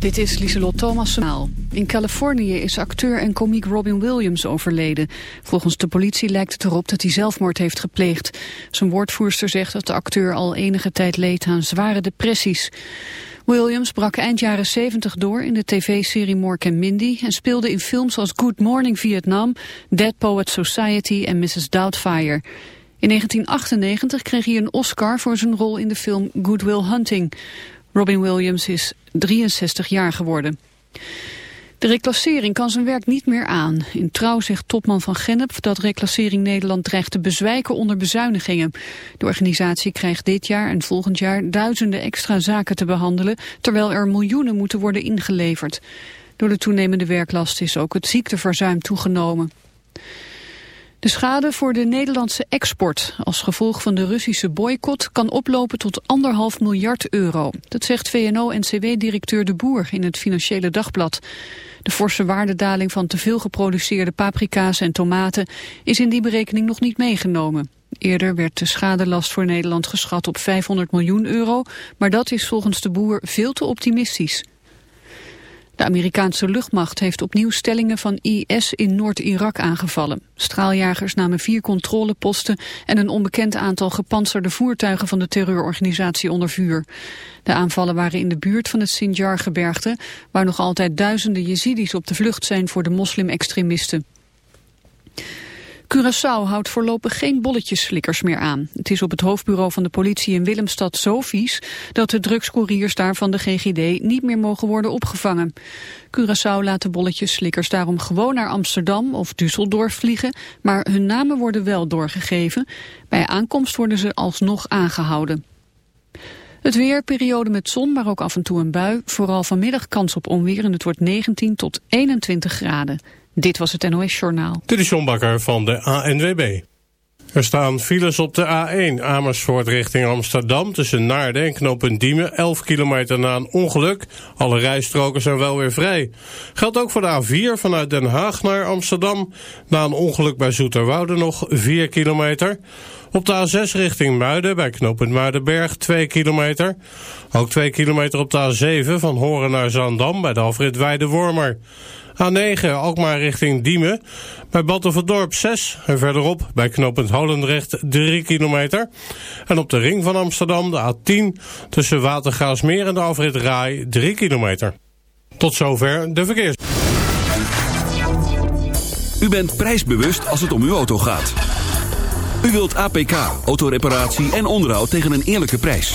Dit is Lieselot Thomas. In Californië is acteur en komiek Robin Williams overleden. Volgens de politie lijkt het erop dat hij zelfmoord heeft gepleegd. Zijn woordvoerster zegt dat de acteur al enige tijd leed aan zware depressies. Williams brak eind jaren 70 door in de tv-serie Mork en Mindy... en speelde in films als Good Morning Vietnam, Dead Poet Society en Mrs. Doubtfire... In 1998 kreeg hij een Oscar voor zijn rol in de film Good Will Hunting. Robin Williams is 63 jaar geworden. De reclassering kan zijn werk niet meer aan. In Trouw zegt topman van Gennep dat reclassering Nederland dreigt te bezwijken onder bezuinigingen. De organisatie krijgt dit jaar en volgend jaar duizenden extra zaken te behandelen, terwijl er miljoenen moeten worden ingeleverd. Door de toenemende werklast is ook het ziekteverzuim toegenomen. De schade voor de Nederlandse export als gevolg van de Russische boycott kan oplopen tot anderhalf miljard euro. Dat zegt VNO-NCW-directeur De Boer in het Financiële Dagblad. De forse waardedaling van te veel geproduceerde paprika's en tomaten is in die berekening nog niet meegenomen. Eerder werd de schadelast voor Nederland geschat op 500 miljoen euro, maar dat is volgens de boer veel te optimistisch. De Amerikaanse luchtmacht heeft opnieuw stellingen van IS in Noord-Irak aangevallen. Straaljagers namen vier controleposten en een onbekend aantal gepantserde voertuigen van de terreurorganisatie onder vuur. De aanvallen waren in de buurt van het Sinjar-gebergte, waar nog altijd duizenden Jezidis op de vlucht zijn voor de moslim-extremisten. Curaçao houdt voorlopig geen bolletjesflikkers meer aan. Het is op het hoofdbureau van de politie in Willemstad zo vies... dat de drugscouriers daar van de GGD niet meer mogen worden opgevangen. Curaçao laat de bolletjesflikkers daarom gewoon naar Amsterdam of Düsseldorf vliegen... maar hun namen worden wel doorgegeven. Bij aankomst worden ze alsnog aangehouden. Het weer, periode met zon, maar ook af en toe een bui. Vooral vanmiddag kans op onweer en het wordt 19 tot 21 graden. Dit was het NOS Journaal. Dit is van de ANWB. Er staan files op de A1 Amersfoort richting Amsterdam... tussen Naarden en knooppunt Diemen, 11 kilometer na een ongeluk. Alle rijstroken zijn wel weer vrij. Geldt ook voor de A4 vanuit Den Haag naar Amsterdam. Na een ongeluk bij Zoeterwoude nog 4 kilometer. Op de A6 richting Muiden bij knooppunt Muidenberg 2 kilometer. Ook 2 kilometer op de A7 van Horen naar Zandam bij de afrit Weide-Wormer. A9 Alkmaar richting Diemen. Bij Battenverdorp 6 en verderop bij knooppunt Holendrecht 3 kilometer. En op de ring van Amsterdam de A10 tussen Watergaasmeer en de Rai 3 kilometer. Tot zover de verkeers. U bent prijsbewust als het om uw auto gaat. U wilt APK, autoreparatie en onderhoud tegen een eerlijke prijs.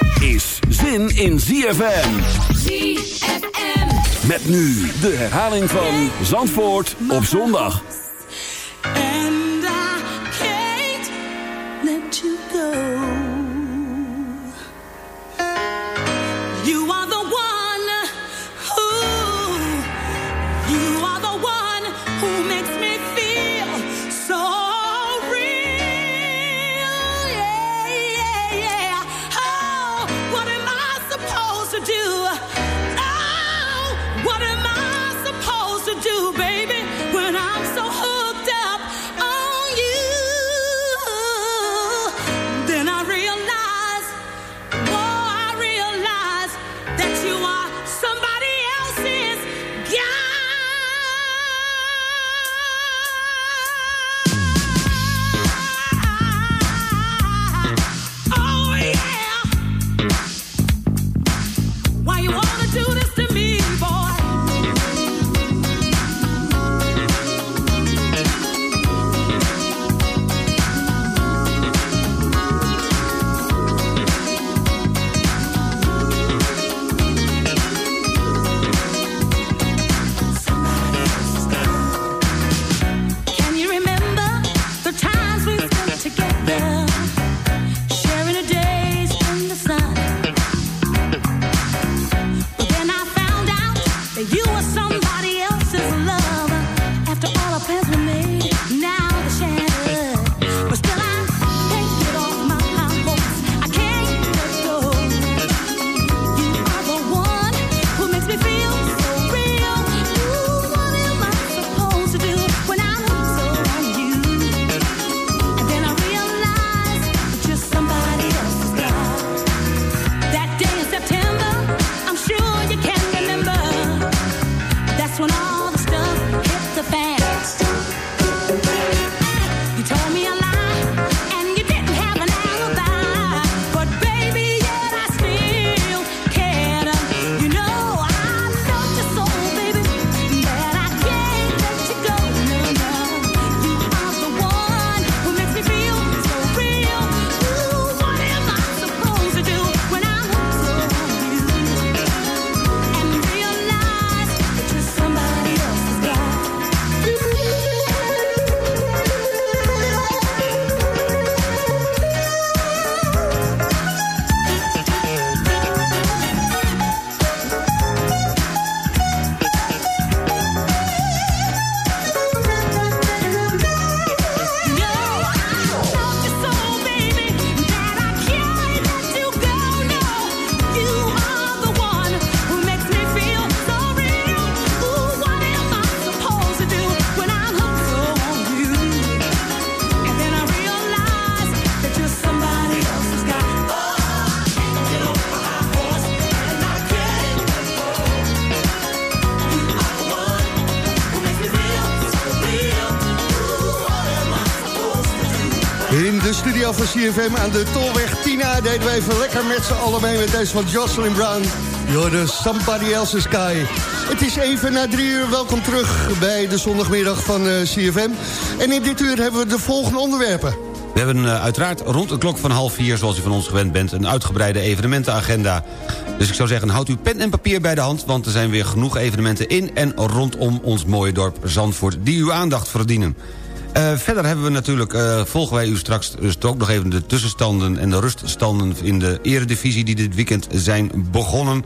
is zin in ZFM. ZFM. Met nu de herhaling van Zandvoort op zondag. And I can't let you go. when I CFM aan de Tolweg Tina deden we even lekker met z'n allen mee met deze van Jocelyn Brown. You're Somebody Else's Sky. Het is even na drie uur. Welkom terug bij de zondagmiddag van eh, CFM. En in dit uur hebben we de volgende onderwerpen. We hebben uh, uiteraard rond de klok van half vier... zoals u van ons gewend bent, een uitgebreide evenementenagenda. Dus ik zou zeggen, houd uw pen en papier bij de hand... want er zijn weer genoeg evenementen in en rondom ons mooie dorp Zandvoort... die uw aandacht verdienen. Uh, verder hebben we natuurlijk, uh, volgen wij u straks dus ook nog even de tussenstanden... en de ruststanden in de eredivisie die dit weekend zijn begonnen...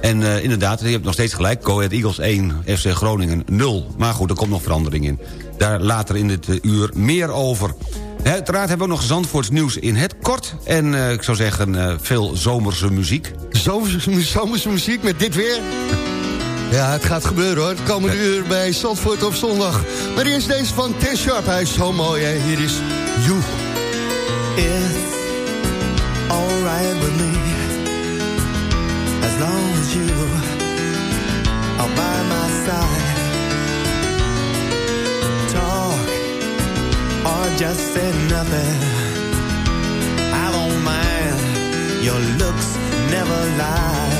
En uh, inderdaad, je hebt nog steeds gelijk. Ahead Eagles 1, FC Groningen 0. Maar goed, er komt nog verandering in. Daar later in dit uur meer over. Uiteraard hebben we nog Zandvoorts nieuws in het kort. En ik zou zeggen, veel zomerse muziek. Zomerse, zomerse muziek met dit weer? Ja, het gaat gebeuren hoor. Het komende ja. uur bij Zandvoort op zondag. Maar eerst deze van Tess Sharp. Hij is zo mooi hè. Hier is You. It's alright with me. long as you are by my side. Talk or just say nothing. I don't mind. Your looks never lie.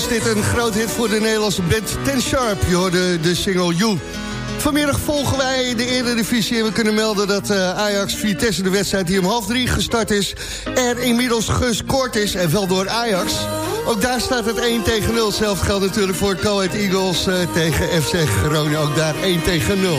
was dit een groot hit voor de Nederlandse band Ten Sharp. Je hoorde de single You. Vanmiddag volgen wij de Eredivisie en we kunnen melden dat eh, Ajax Vitesse de wedstrijd die om half drie gestart is... er inmiddels gescoord is en wel door Ajax. Ook daar staat het 1 tegen 0. Zelf geldt natuurlijk voor Coed Eagles eh, tegen FC Groningen. Ook daar 1 tegen 0.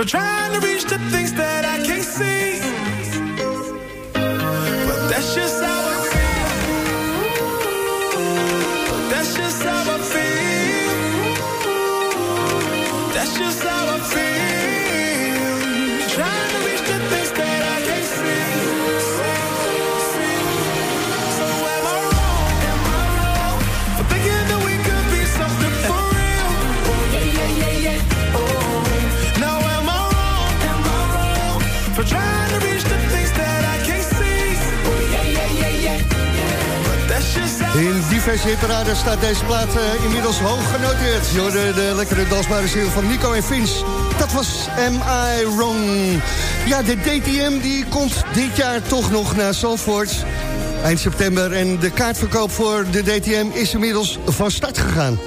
For trying diverse hitparaden staat deze plaat eh, inmiddels hoog genoteerd. Je hoorde de lekkere dansbare ziel van Nico en Vince. Dat was Am I Wrong? Ja, de DTM die komt dit jaar toch nog naar Zandvoort. Eind september en de kaartverkoop voor de DTM is inmiddels van start gegaan.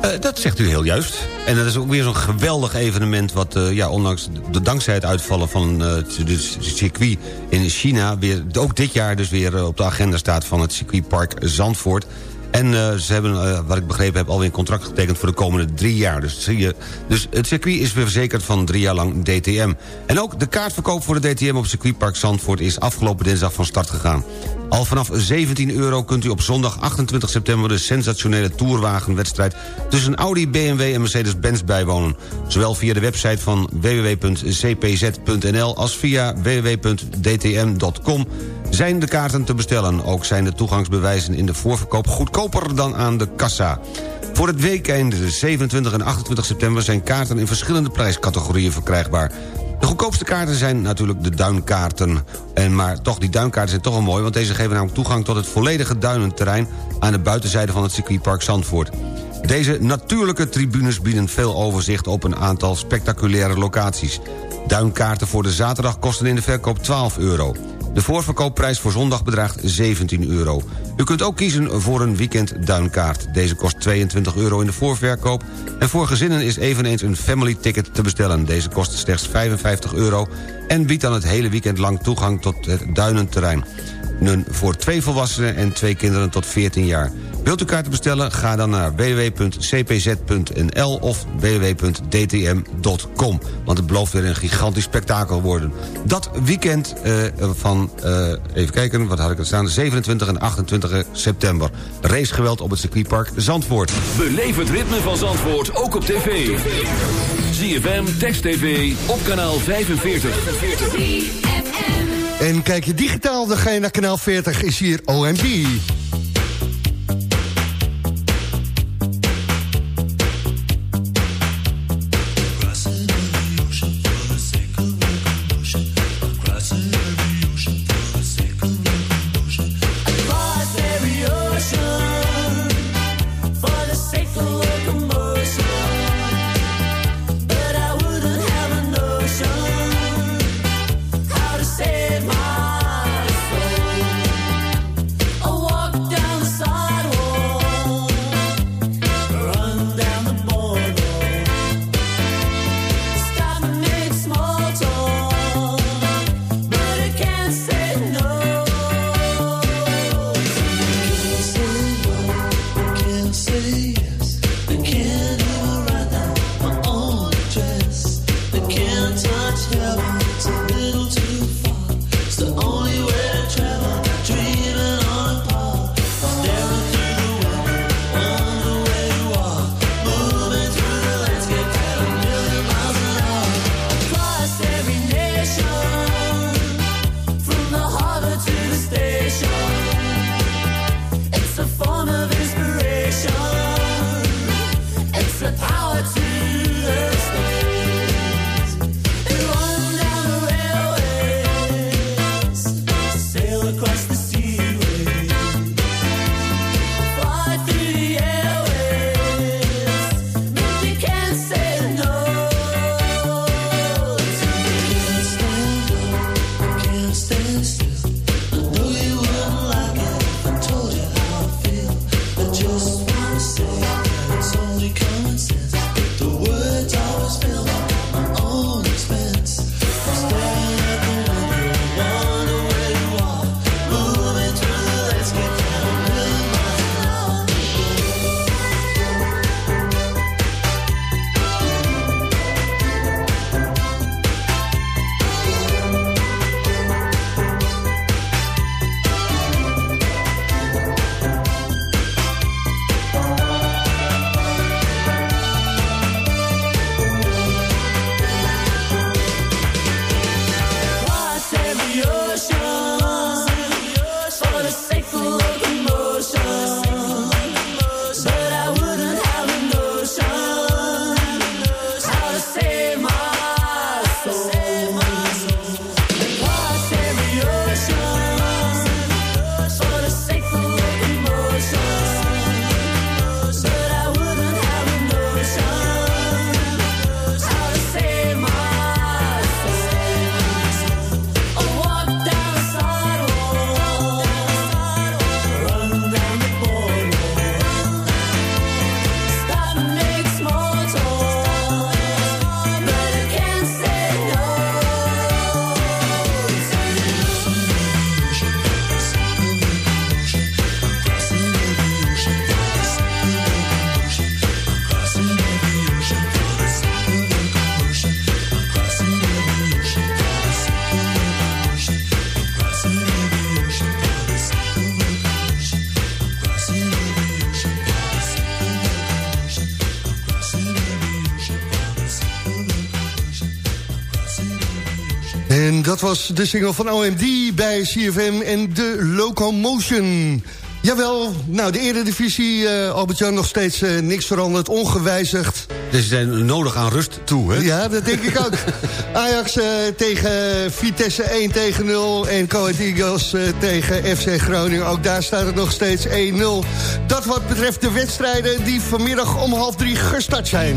Eh, dat zegt u heel juist. En dat is ook weer zo'n geweldig evenement... wat eh, ja, ondanks de, dankzij het uitvallen van het het circuit in China... Weer, ook dit jaar dus weer eh, op de agenda staat van het circuitpark Zandvoort. En eh, ze hebben, eh, wat ik begrepen heb, alweer een contract getekend... voor de komende drie jaar. Dus, zie je, dus het circuit is weer verzekerd van drie jaar lang DTM. En ook de kaartverkoop voor de DTM op circuitpark Zandvoort... is afgelopen dinsdag van start gegaan. Al vanaf 17 euro kunt u op zondag 28 september... de sensationele tourwagenwedstrijd tussen Audi, BMW en Mercedes-Benz bijwonen. Zowel via de website van www.cpz.nl... als via www.dtm.com zijn de kaarten te bestellen. Ook zijn de toegangsbewijzen in de voorverkoop goedkoper dan aan de kassa. Voor het weekend 27 en 28 september zijn kaarten in verschillende prijscategorieën verkrijgbaar. De goedkoopste kaarten zijn natuurlijk de duinkaarten. En maar toch, die duinkaarten zijn toch wel mooi... want deze geven namelijk toegang tot het volledige duinenterrein... aan de buitenzijde van het circuitpark Zandvoort. Deze natuurlijke tribunes bieden veel overzicht op een aantal spectaculaire locaties. Duinkaarten voor de zaterdag kosten in de verkoop 12 euro. De voorverkoopprijs voor zondag bedraagt 17 euro. U kunt ook kiezen voor een weekend duinkaart. Deze kost 22 euro in de voorverkoop. En voor gezinnen is eveneens een family ticket te bestellen. Deze kost slechts 55 euro en biedt dan het hele weekend lang toegang tot het duinenterrein. Voor twee volwassenen en twee kinderen tot 14 jaar. Wilt u kaarten bestellen? Ga dan naar www.cpz.nl of www.dtm.com. Want het belooft weer een gigantisch spektakel worden. Dat weekend eh, van, eh, even kijken, wat had ik er staan... 27 en 28 september. Racegeweld op het circuitpark Zandvoort. Beleef het ritme van Zandvoort ook op tv. ZFM, Text TV, op kanaal 45. En kijk je digitaal, dan ga je naar kanaal 40, is hier OMB. was de single van OMD bij CFM en de Locomotion. Jawel, nou de eredivisie, divisie, Albert-Jan, nog steeds eh, niks veranderd, ongewijzigd. Dus ze zijn nodig aan rust toe, hè? Ja, dat denk ik ook. Ajax eh, tegen Vitesse 1 tegen 0 en Coët Eagles tegen FC Groningen. Ook daar staat het nog steeds 1-0. Dat wat betreft de wedstrijden die vanmiddag om half drie gestart zijn.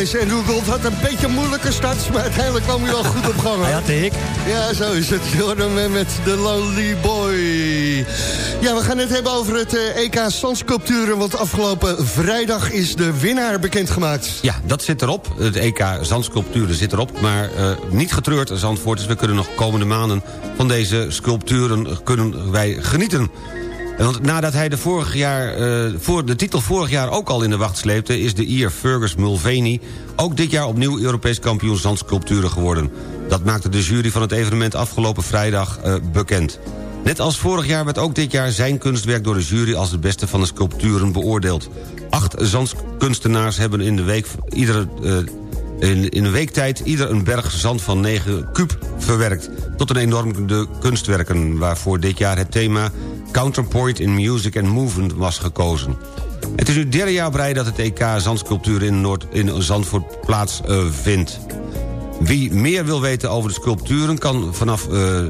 Ja, deze Andrew Gold had een beetje een moeilijke start, maar uiteindelijk kwam hij wel goed op gang. Hij had de hik. Ja, zo is het. Jordan met de Lonely Boy. Ja, we gaan het hebben over het eh, EK Zandsculpturen, want afgelopen vrijdag is de winnaar bekendgemaakt. Ja, dat zit erop. Het EK Zandsculpturen zit erop. Maar eh, niet getreurd, Zandvoorters. We kunnen nog komende maanden van deze sculpturen kunnen wij genieten. Want nadat hij de, vorig jaar, eh, voor de titel vorig jaar ook al in de wacht sleepte... is de Ier Fergus Mulvaney ook dit jaar opnieuw Europees kampioen zandsculpturen geworden. Dat maakte de jury van het evenement afgelopen vrijdag eh, bekend. Net als vorig jaar werd ook dit jaar zijn kunstwerk door de jury... als het beste van de sculpturen beoordeeld. Acht zandkunstenaars hebben in de week iedere... eh, in, een week tijd ieder een berg zand van 9 kuub verwerkt... tot een enorm de kunstwerken, waarvoor dit jaar het thema... Counterpoint in Music and Movement was gekozen. Het is nu derde jaar rij dat het EK Zandsculptuur in, Noord, in Zandvoort plaatsvindt. Wie meer wil weten over de sculpturen... kan vanaf eh,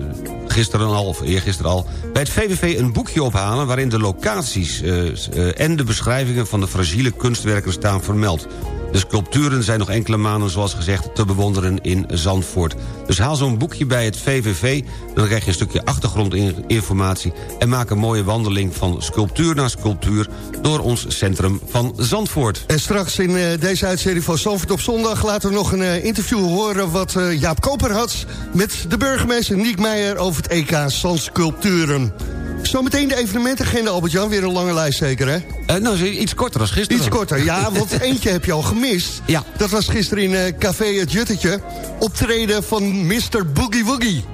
gisteren al, of eergisteren al... bij het VVV een boekje ophalen... waarin de locaties eh, eh, en de beschrijvingen van de fragiele kunstwerken staan vermeld. De sculpturen zijn nog enkele maanden, zoals gezegd, te bewonderen in Zandvoort. Dus haal zo'n boekje bij het VVV, dan krijg je een stukje achtergrondinformatie... en maak een mooie wandeling van sculptuur naar sculptuur... door ons centrum van Zandvoort. En straks in eh, deze uitzending van Zandvoort op zondag... laten we nog een eh, interview horen wat eh, Jaap Koper had... met de burgemeester Niek Meijer over het EK Zandsculpturen. Zometeen de evenementagenda, Albert-Jan. Weer een lange lijst zeker, hè? Eh, nou, iets korter als gisteren. Iets korter, ja, want eentje heb je al gemist. Ja. Dat was gisteren in eh, Café Het Juttetje. Optreden van Mr. Boogie Woogie.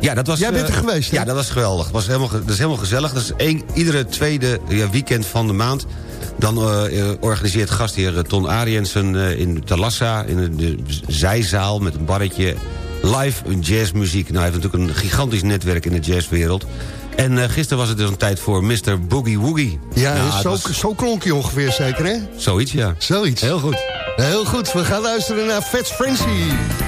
Ja, dat was, Jij bent er eh, geweest, hè? Ja, dat was geweldig. Dat, was helemaal, dat is helemaal gezellig. Dat is één, iedere tweede ja, weekend van de maand. Dan organiseert gastheer Ton Ariensen in Talassa... in de, de zijzaal met een barretje live jazzmuziek. Nou, hij heeft natuurlijk een gigantisch netwerk in de jazzwereld. En eh, gisteren was het dus een tijd voor Mr. Boogie Woogie. Ja, Nou, zo, was zo klonk je ongeveer zeker, hè? Zoiets, ja. Zoiets. Heel goed. Heel goed, we gaan luisteren naar Fats Frenzy.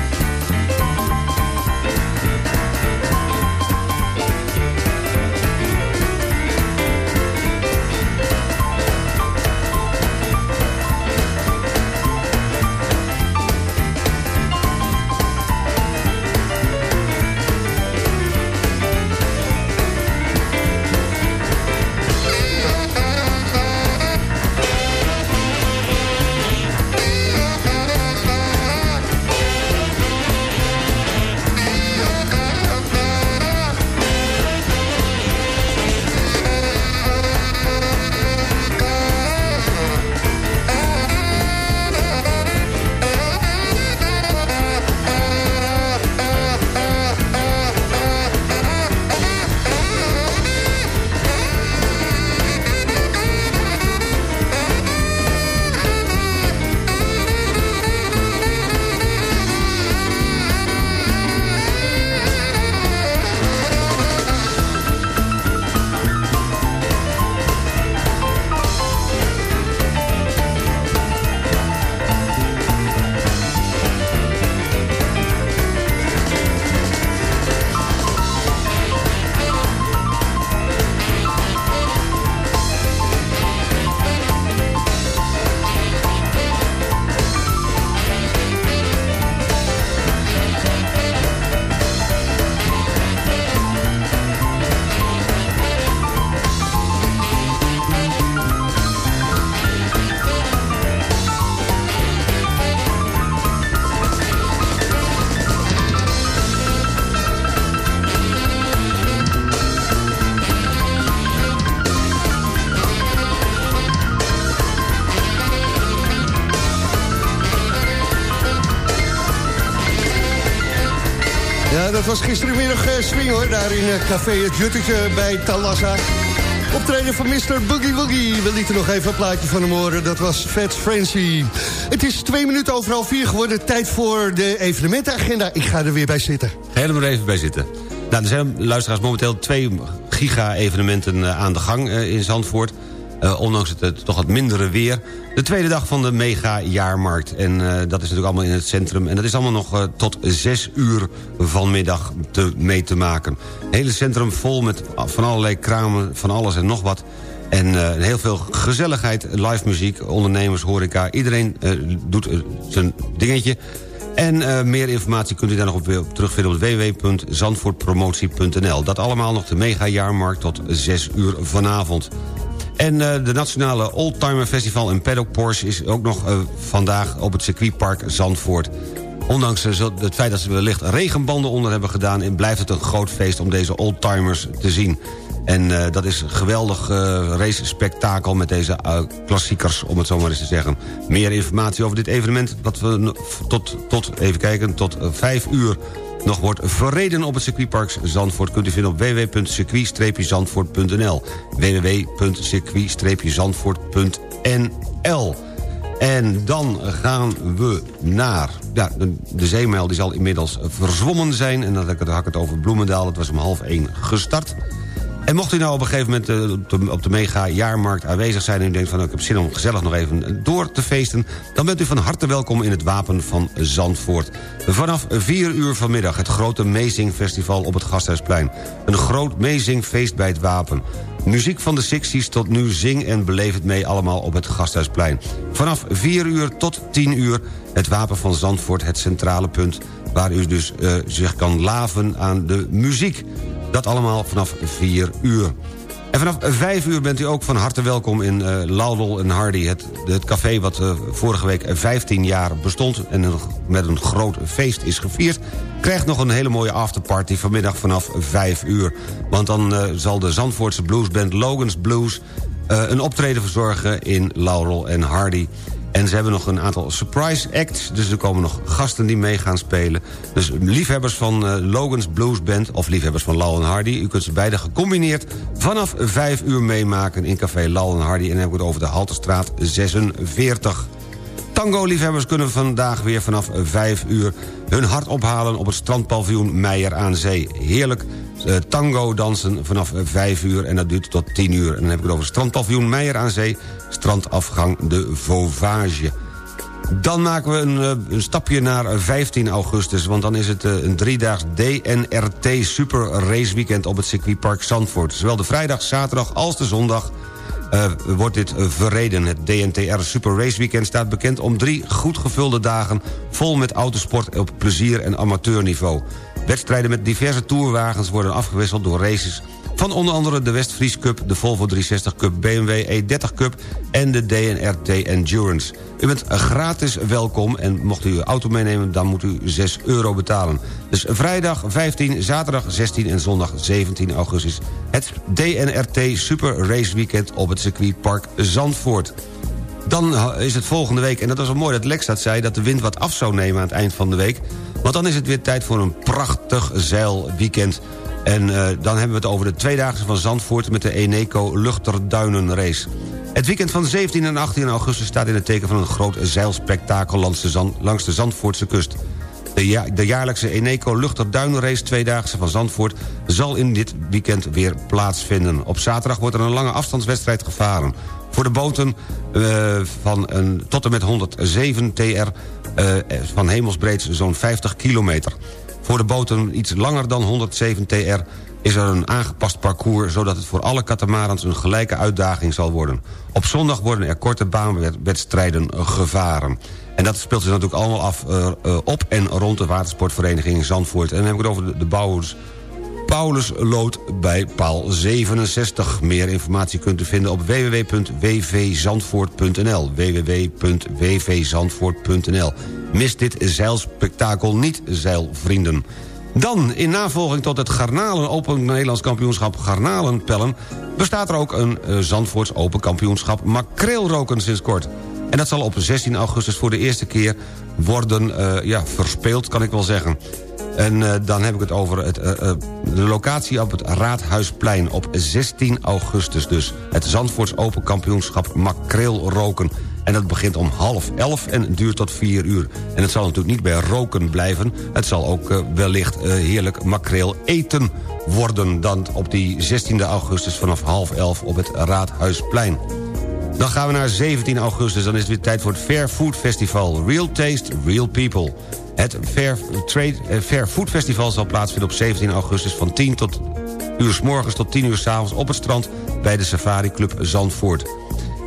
Was gisterenmiddag eh, swing hoor, daar in eh, Café Het Juttetje bij Talassa. Optreden van Mr. Boogie Woogie. We lieten nog even een plaatje van hem horen. Dat was Fats Frenzy. Het is twee minuten over half vier geworden. Tijd voor de evenementenagenda. Ik ga er weer bij zitten. Maar even bij zitten. Nou, er zijn luisteraars momenteel twee giga-evenementen eh, aan de gang in Zandvoort. Eh, ondanks het, toch wat mindere weer. De tweede dag van de mega-jaarmarkt. En eh, dat is natuurlijk allemaal in het centrum. En dat is allemaal nog eh, tot zes uur vanmiddag te, mee te maken. Hele centrum vol met van allerlei kramen, van alles en nog wat. En heel veel gezelligheid, live muziek, ondernemers, horeca. Iedereen doet zijn dingetje. En meer informatie kunt u daar nog op, terugvinden op www.zandvoortpromotie.nl. Dat allemaal nog de mega-jaarmarkt tot 6 uur vanavond. En eh, de Nationale Oldtimer Festival in Paddock Porsche... is ook nog eh, vandaag op het circuitpark Zandvoort. Ondanks eh, het feit dat ze wellicht regenbanden onder hebben gedaan... blijft het een groot feest om deze oldtimers te zien. En dat is een geweldig race-spektakel met deze klassiekers, om het zo maar eens te zeggen. Meer informatie over dit evenement, wat we tot, tot even kijken, tot eh, vijf uur nog wordt verreden op het circuitpark Zandvoort... kunt u vinden op www.circuit-zandvoort.nl www.circuit-zandvoort.nl en dan gaan we naar... Ja, de, de zeemijl die zal inmiddels verzwommen zijn. En dan had ik het, over Bloemendaal. Het was om half één gestart. En mocht u nou op een gegeven moment eh, op de, op de mega-jaarmarkt aanwezig zijn... en u denkt van nou, ik heb zin om gezellig nog even door te feesten... dan bent u van harte welkom in het Wapen van Zandvoort. Vanaf 4 uur vanmiddag het grote Meezing Festival op het Gasthuisplein. Een groot Meezingfeest bij het Wapen. Muziek van de 60s tot nu zing en beleef het mee allemaal op het Gasthuisplein. Vanaf 4 uur tot 10 uur het Wapen van Zandvoort, het centrale punt... waar u dus eh, zich kan laven aan de muziek. Dat allemaal vanaf 4 uur. En vanaf 5 uur bent u ook van harte welkom in Laudel en Hardy. Het, het café wat eh, vorige week 15 jaar bestond... en met een groot feest is gevierd... krijgt nog een hele mooie afterparty vanmiddag vanaf 5 uur. Want dan eh, zal de Zandvoortse bluesband Logan's Blues... een optreden verzorgen in Laurel en Hardy... En ze hebben nog een aantal surprise acts. Dus er komen nog gasten die mee gaan spelen. Dus liefhebbers van eh, Logan's Blues Band... of liefhebbers van Law Hardy... u kunt ze beide gecombineerd vanaf 5 uur meemaken... in café Law Hardy. En dan heb ik het over de Halterstraat 46. Tango-liefhebbers kunnen vandaag weer vanaf 5 uur... hun hart ophalen op het strandpaviljoen Meijer aan Zee. Heerlijk eh, tango dansen vanaf 5 uur en dat duurt tot 10 uur. En dan heb ik het over strandpaviljoen Meijer aan Zee... strandafgang de Vauvage. Dan maken we een, eh, stapje naar 15 augustus... want dan is het eh, een driedaags DNRT Super Race Weekend... op het circuitpark Zandvoort. Zowel de vrijdag, zaterdag als de zondag eh, wordt dit eh, verreden. Het DNTR Super Race Weekend staat bekend om drie goed gevulde dagen... vol met autosport op plezier- en amateurniveau. Wedstrijden met diverse tourwagens worden afgewisseld door races... van onder andere de Westfries Cup, de Volvo 360 Cup... BMW E30 Cup en de DNRT Endurance. U bent gratis welkom en mocht u uw auto meenemen... dan moet u 6 euro betalen. Dus vrijdag 15, zaterdag 16 en zondag 17 augustus... het DNRT Super Race Weekend op het circuitpark Zandvoort. Dan is het volgende week, en dat was wel mooi dat Lex dat zei... dat de wind wat af zou nemen aan het eind van de week. Want dan is het weer tijd voor een prachtig zeilweekend. En eh, dan hebben we het over de tweedaagse van Zandvoort... met de Eneco Luchterduinenrace. Het weekend van 17 en 18 augustus staat in het teken van een groot zeilspektakel... langs de, Zand- langs de Zandvoortse kust. De jaarlijkse Eneco Luchterduinenrace Tweedaagse van Zandvoort... zal in dit weekend weer plaatsvinden. Op zaterdag wordt er een lange afstandswedstrijd gevaren. Voor de boten eh, van een, tot en met 107 TR eh, van hemelsbreed zo'n 50 kilometer. Voor de boten iets langer dan 107 TR is er een aangepast parcours... zodat het voor alle katamarans een gelijke uitdaging zal worden. Op zondag worden er korte baanwedstrijden gevaren. En dat speelt zich natuurlijk allemaal af eh, eh, op en rond de watersportvereniging Zandvoort. En dan heb ik het over de, de bouwers Paulus Lood bij paal 67. Meer informatie kunt u vinden op www.wvzandvoort.nl www.wvzandvoort.nl Mis dit zeilspektakel niet, zeilvrienden. Dan, in navolging tot het Garnalen Open Nederlands kampioenschap Garnalenpellen... bestaat er ook een uh, Zandvoorts Open kampioenschap makreelroken sinds kort. En dat zal op 16 augustus voor de eerste keer worden uh, ja, verspeeld, kan ik wel zeggen. En uh, dan heb ik het over het, uh, uh, de locatie op het Raadhuisplein op 16 augustus dus. Het Zandvoorts Open Kampioenschap Makreel Roken. En dat begint om half elf en duurt tot vier uur. En het zal natuurlijk niet bij roken blijven. Het zal ook wellicht heerlijk makreel eten worden... dan op die 16 augustus vanaf half elf op het Raadhuisplein. Dan gaan we naar 17 augustus. Dan is het weer tijd voor het Fair Food Festival. Real Taste, Real People. Het Fair, Trade, Fair Food Festival zal plaatsvinden op 17 augustus van 10 tot uur s morgens tot 10 uur s avonds op het strand... bij de Safari Club Zandvoort.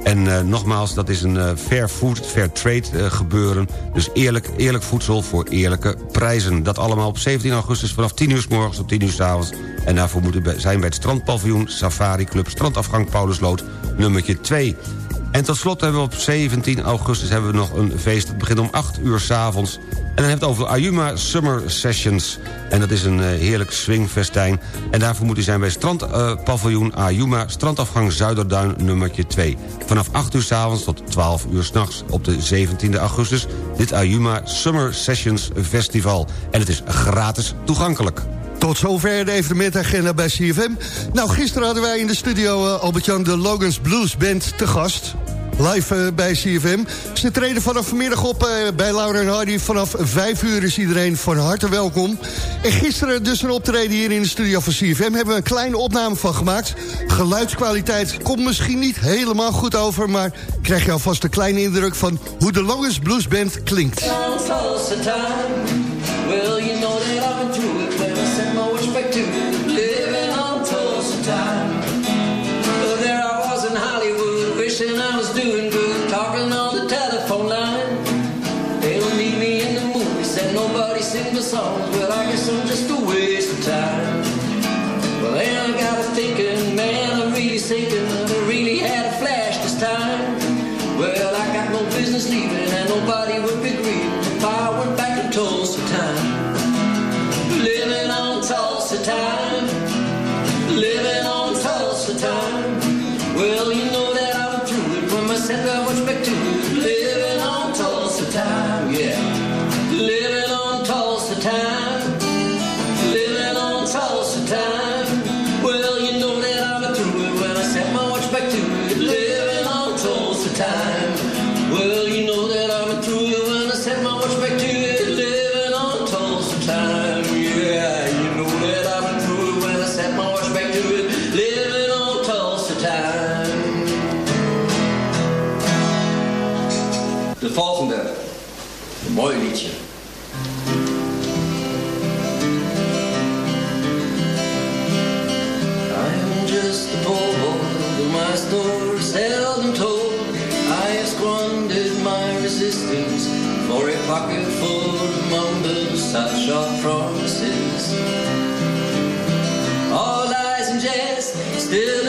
En eh, nogmaals, dat is een eh, fair food, fair trade eh, gebeuren. Dus eerlijk, eerlijk voedsel voor eerlijke prijzen. Dat allemaal op 17 augustus vanaf 10 uur s morgens tot 10 uur s avonds. En daarvoor moet u bij- zijn bij het strandpaviljoen Safari Club... strandafgang Paulusloot nummertje 2. En tot slot hebben we op 17 augustus hebben we nog een feest. Het begint om 8 uur s'avonds. En dan hebben we het over Ayuma Summer Sessions. En dat is een eh, heerlijk swingfestijn. En daarvoor moet u zijn bij strandpaviljoen Ayuma... strandafgang Zuiderduin nummertje 2. Vanaf 8 uur s'avonds tot 12 uur s'nachts op de 17 augustus... dit Ayuma Summer Sessions Festival. En het is gratis toegankelijk. Tot zover de evenementagenda bij CFM. Nou, gisteren hadden wij in de studio eh, Albert-Jan de Logans Blues Band te gast. Live eh, bij CFM. Ze treden vanaf vanmiddag op eh, bij Laura en Hardy. Vanaf 5 uur is iedereen van harte welkom. En gisteren dus een optreden hier in de studio van CFM. Hebben we een kleine opname van gemaakt. Geluidskwaliteit komt misschien niet helemaal goed over... maar krijg je alvast een kleine indruk van hoe de Logans Blues Band klinkt. De volgende. Een mooi liedje. I'm just a boy, though my and told. I have squandered my resistance for a pocket full of mumbles, such short promises. All lies and jest, still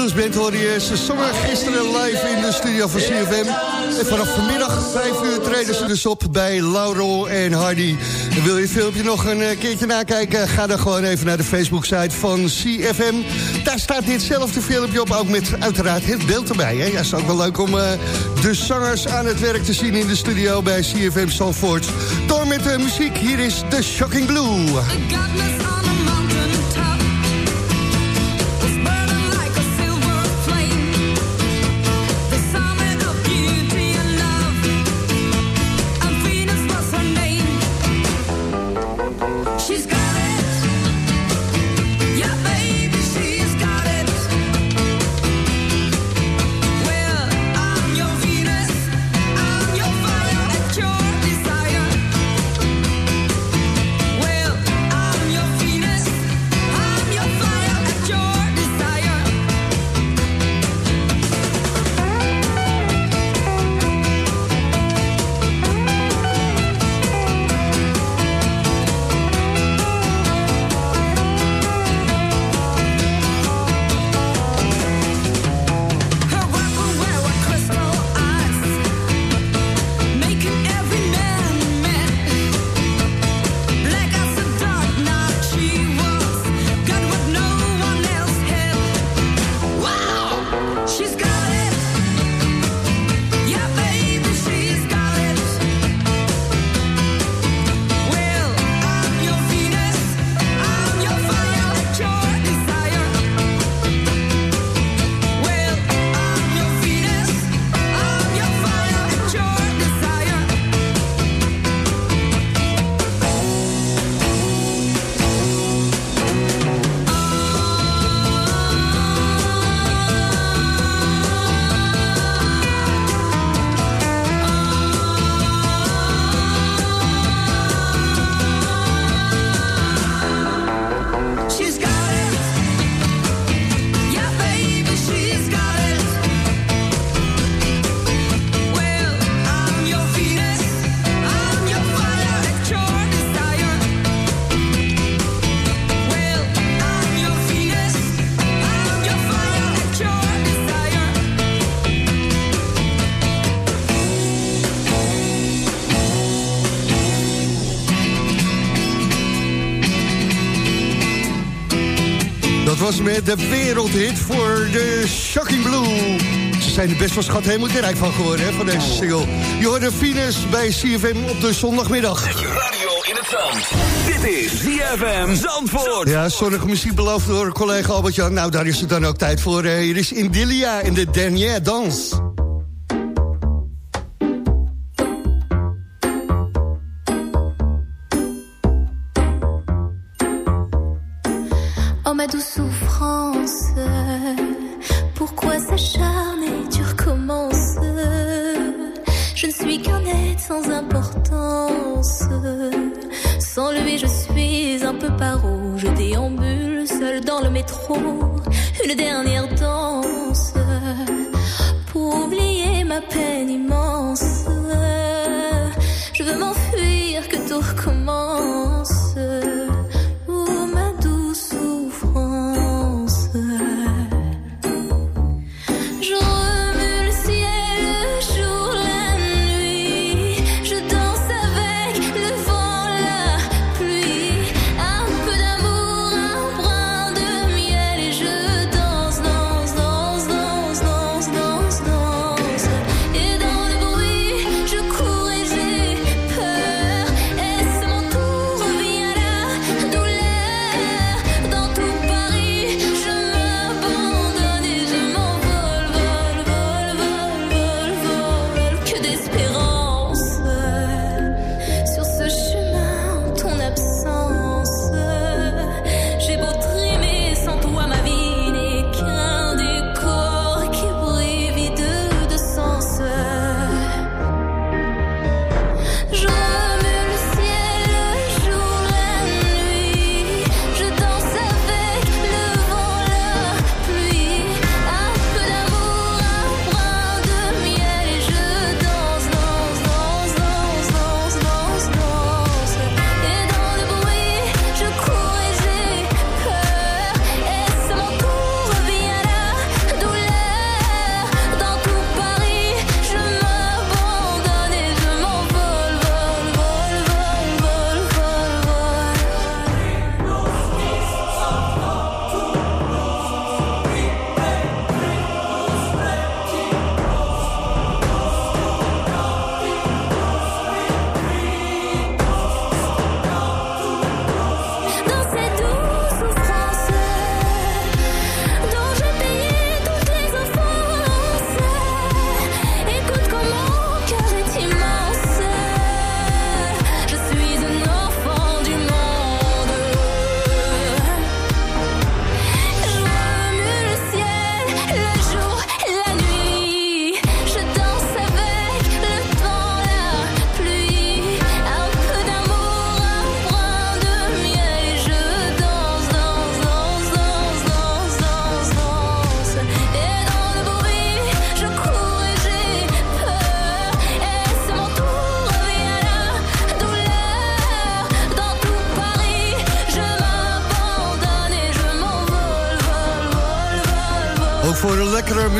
Band hoorde je. Ze zongen gisteren live in de studio van CFM. En vanaf vanmiddag, 5 uur, treden ze dus op bij Lauro en Hardy. Wil je het filmpje nog een eh, keertje nakijken? Ga dan gewoon even naar de Facebook-site van CFM. Daar staat ditzelfde filmpje op, ook met uiteraard het beeld erbij. Hè? Ja, is ook wel leuk om eh, de zangers aan het werk te zien in de studio bij CFM Zandvoort. Door met de muziek, hier is The Shocking Blue. Met de wereldhit voor de Shocking Blue. Ze zijn er best wel schat helemaal rijk van geworden, hè, van deze single. Je hoorde Venus bij CFM op de zondagmiddag. Zet je radio in het zand. Dit is ZFM Zandvoort. Ja, zonnige muziek beloofd door collega Albert-Jan. Nou, daar is het dan ook tijd voor. Eh, Hier is Indilia in de Dernière Danse. Une dernière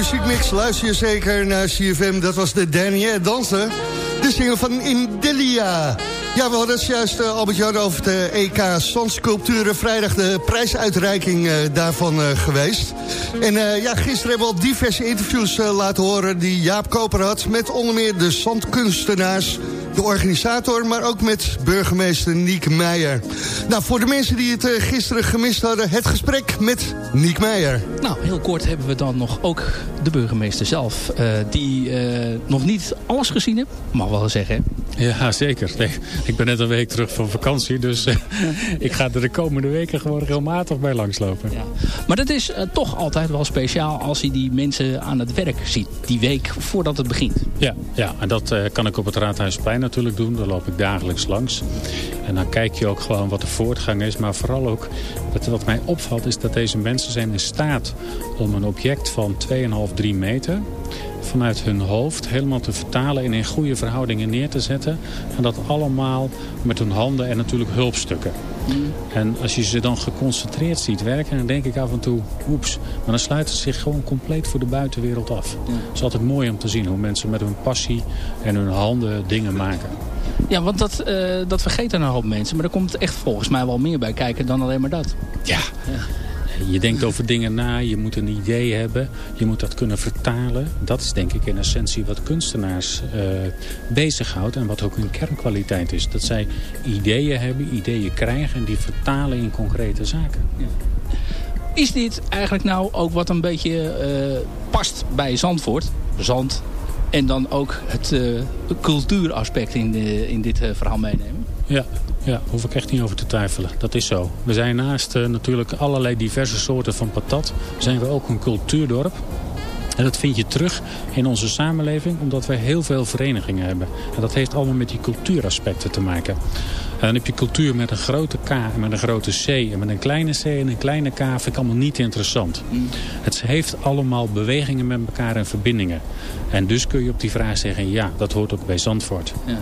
muziekmix luister je zeker naar CFM. Dat was de Dernière Dansen. De single van Indilia. Ja, we hadden het juist, uh, Albert-Jan, over de EK Zandsculpturen. Vrijdag de prijsuitreiking eh, daarvan eh, geweest. En eh, ja, gisteren hebben we al diverse interviews eh, laten horen... die Jaap Koper had met onder meer de zandkunstenaars... de organisator, maar ook met burgemeester Niek Meijer. Nou, voor de mensen die het eh, gisteren gemist hadden... het gesprek met Niek Meijer. Nou, heel kort hebben we dan nog ook de burgemeester zelf. eh, die eh, nog niet alles gezien heeft, mag wel zeggen. hè? Ja, zeker. Nee, ik ben net een week terug van vakantie, dus ik ga er de komende weken gewoon regelmatig bij langslopen. Maar dat is toch altijd wel speciaal als je die mensen aan het werk ziet. Die week voordat het begint. Ja, ja en dat eh, kan ik op het Raadhuisplein natuurlijk doen. Daar loop ik dagelijks langs. En dan kijk je ook gewoon wat de voortgang is. Maar vooral ook, wat, wat mij opvalt, is dat deze mensen zijn in staat om een object van 2,5, 3 meter vanuit hun hoofd helemaal te vertalen en in goede verhoudingen neer te zetten. En dat allemaal met hun handen en natuurlijk hulpstukken. En als je ze dan geconcentreerd ziet werken, dan denk ik af en toe, oeps. Maar dan sluiten ze zich gewoon compleet voor de buitenwereld af. Het is altijd mooi om te zien hoe mensen met hun passie en hun handen dingen maken. Ja, want dat, eh, dat vergeten een hoop mensen. Maar er komt echt volgens mij wel meer bij kijken dan alleen maar dat. Ja. Je denkt over dingen na, je moet een idee hebben, je moet dat kunnen vertalen. Dat is denk ik in essentie wat kunstenaars eh bezighoudt en wat ook hun kernkwaliteit is. Dat zij ideeën hebben, ideeën krijgen en die vertalen in concrete zaken. Is dit eigenlijk nou ook wat een beetje eh, past bij Zandvoort? Zand. En dan ook het eh, cultuuraspect in, de, in dit verhaal meenemen? Ja, ja, hoef ik echt niet over te twijfelen. Dat is zo. We zijn naast eh, natuurlijk allerlei diverse soorten van patat... zijn we ook een cultuurdorp. En dat vind je terug in onze samenleving... omdat wij heel veel verenigingen hebben. En dat heeft allemaal met die cultuuraspecten te maken. En dan heb je cultuur met een grote K en met een grote C... en met een kleine C en een kleine K vind ik allemaal niet interessant. Het heeft allemaal bewegingen met elkaar en verbindingen. En dus kun je op die vraag zeggen... ja, dat hoort ook bij Zandvoort. Ja.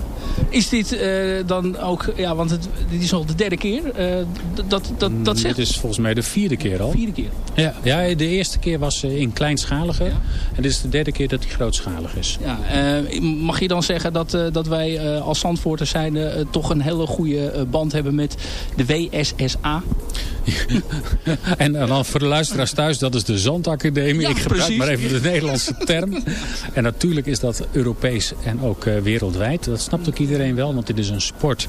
Is dit eh, dan ook... Ja, want het, dit is al de derde keer. eh, dat, dat, dat zegt... Dit is volgens mij de vierde keer al. Vierde keer. Ja, ja de eerste keer was eh, in kleinschalige. En dit is de derde keer dat hij grootschalig is. Ja, mag je dan zeggen dat, dat wij als Zandvoorters zijn toch een hele goede eh, band hebben met de WSSA? En dan voor de luisteraars thuis, dat is de Zandacademie. Ja, ik gebruik precies. maar even de Nederlandse term. En natuurlijk is dat Europees en ook eh, wereldwijd. Dat snapt ook iedereen wel, want dit is een sport.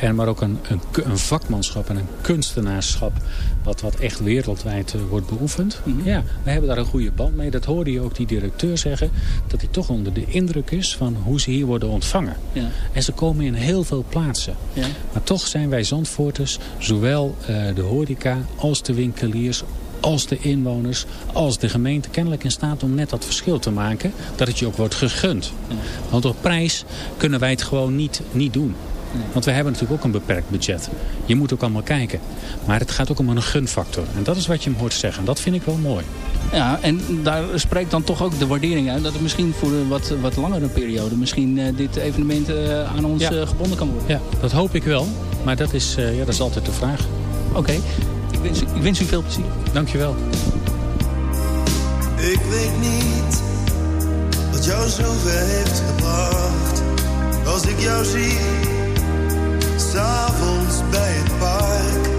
En maar ook een, een, vakmanschap en een kunstenaarschap. Wat, wat echt wereldwijd eh, wordt beoefend. Mhm. Ja, we hebben daar een goede band mee. Dat hoorde je ook die directeur zeggen. Dat hij toch onder de indruk is van hoe ze hier worden ontvangen. Ja. En ze komen in heel veel plaatsen. Ja. Maar toch zijn wij Zandvoorters, zowel eh, de horeca als de winkeliers als de inwoners, als de gemeente kennelijk in staat om net dat verschil te maken. Dat het je ook wordt gegund. Want op prijs kunnen wij het gewoon niet, niet doen. Want we hebben natuurlijk ook een beperkt budget. Je moet ook allemaal kijken. Maar het gaat ook om een gunfactor. En dat is wat je hem hoort zeggen. En dat vind ik wel mooi. Ja, en daar spreekt dan toch ook de waardering uit... dat het misschien voor een wat, wat langere periode... misschien eh, dit evenement eh, aan ons Ja. eh, gebonden kan worden. Ja, dat hoop ik wel. Maar dat is, eh, ja, dat is altijd de vraag. Oké, ik, wens, u- ik wens u veel plezier. Dankjewel. Ik weet niet wat jou zover heeft gebracht. Als ik jou zie, s'avonds bij het park.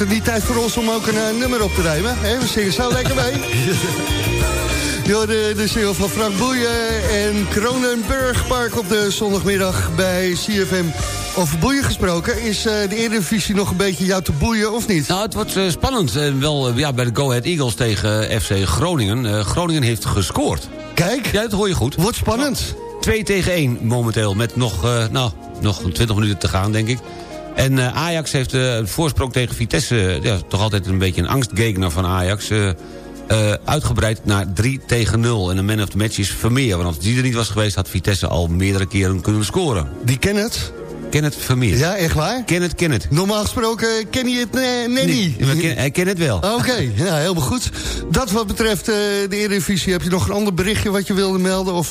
Het niet tijd voor ons om ook een eh, nummer op te nemen? Hè? We zingen zo lekker mee. Ja, de, de van Frank Boeien en Kronenburgpark op de zondagmiddag bij CFM. Over boeien gesproken, is eh, de Eredivisie nog een beetje jou te boeien of niet? Nou, het wordt eh, spannend. Eh, wel ja, bij de Go Ahead Eagles tegen FC Groningen. Groningen heeft gescoord. Kijk. Ja, dat hoor je goed. Wordt spannend. 2 tegen 1 momenteel, met nog, nou, nog 20 minuten te gaan, denk ik. En eh, Ajax heeft eh, een voorsprong tegen Vitesse... ja, toch altijd een beetje een angstgegner van Ajax... eh, eh, uitgebreid naar 3 tegen 0. En de man of the match is Vermeer. Want als die er niet was geweest... had Vitesse al meerdere keren kunnen scoren. Die ken het? Ken het Vermeer. Ja, echt waar? Ken het, ken het. Normaal gesproken ken je het nee, nee niet. ken- hij kent het wel. Oké, ja, helemaal goed. Dat wat betreft eh, de Eredivisie, heb je nog een ander berichtje wat je wilde melden? Of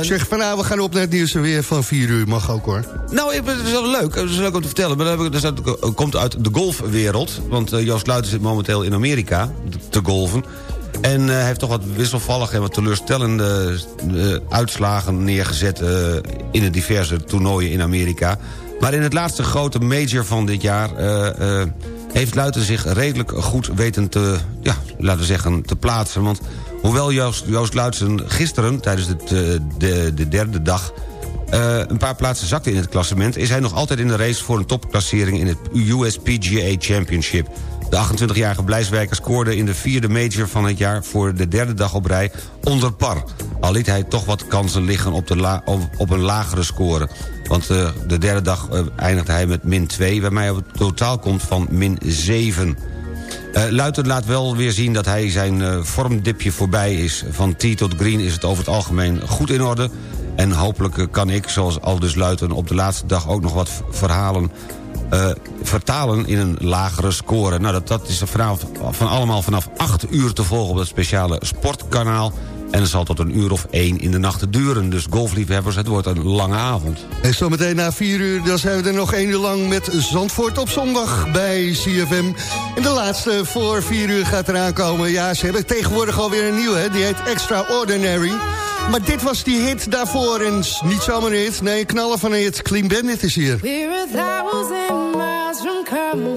zeg van nou, we gaan op naar het nieuws weer van 4 uur, mag ook hoor. Nou, het is wel leuk. Het is leuk om te vertellen. Maar dat ik- dat komt uit de golfwereld. Want eh, Joost Luiten zit momenteel in Amerika te golven. En hij heeft toch wat wisselvallige en wat teleurstellende eh, uitslagen neergezet... eh, in de diverse toernooien in Amerika. Maar in het laatste grote major van dit jaar... heeft Luiten zich redelijk goed weten te, ja, laten zeggen, te plaatsen. Want hoewel Joost, Joost Luiten gisteren, tijdens het, de, de derde dag... een paar plaatsen zakte in het klassement... is hij nog altijd in de race voor een topklassering in het USPGA Championship. De 28-jarige Blijswijker scoorde in de vierde major van het jaar... voor de derde dag op rij onder par. Al liet hij toch wat kansen liggen op, de op, een lagere score. Want eh, de derde dag eh, eindigde hij met min 2... waarmee hij op het totaal komt van min 7. Eh Luiten laat wel weer zien dat hij zijn vormdipje voorbij is. Van tee tot green is het over het algemeen goed in orde. En hopelijk kan ik, zoals Aldus Luiten, op de laatste dag ook nog wat verhalen... eh, vertalen in een lagere score. Nou, dat, dat is vanaf, van allemaal vanaf 8 uur te volgen op dat speciale sportkanaal. En het zal tot een uur of één in de nacht duren. Dus golfliefhebbers, het wordt een lange avond. En zometeen na 4 uur, dan zijn we er nog één uur lang met Zandvoort op zondag bij CFM. En de laatste voor 4 uur gaat eraan komen. Ja, ze hebben tegenwoordig alweer een nieuwe, hè? die heet Extraordinary. Maar dit was die hit daarvoor en niet zomaar een hit. Nee, een knaller van een hit. Clean Bandit is hier. We're a come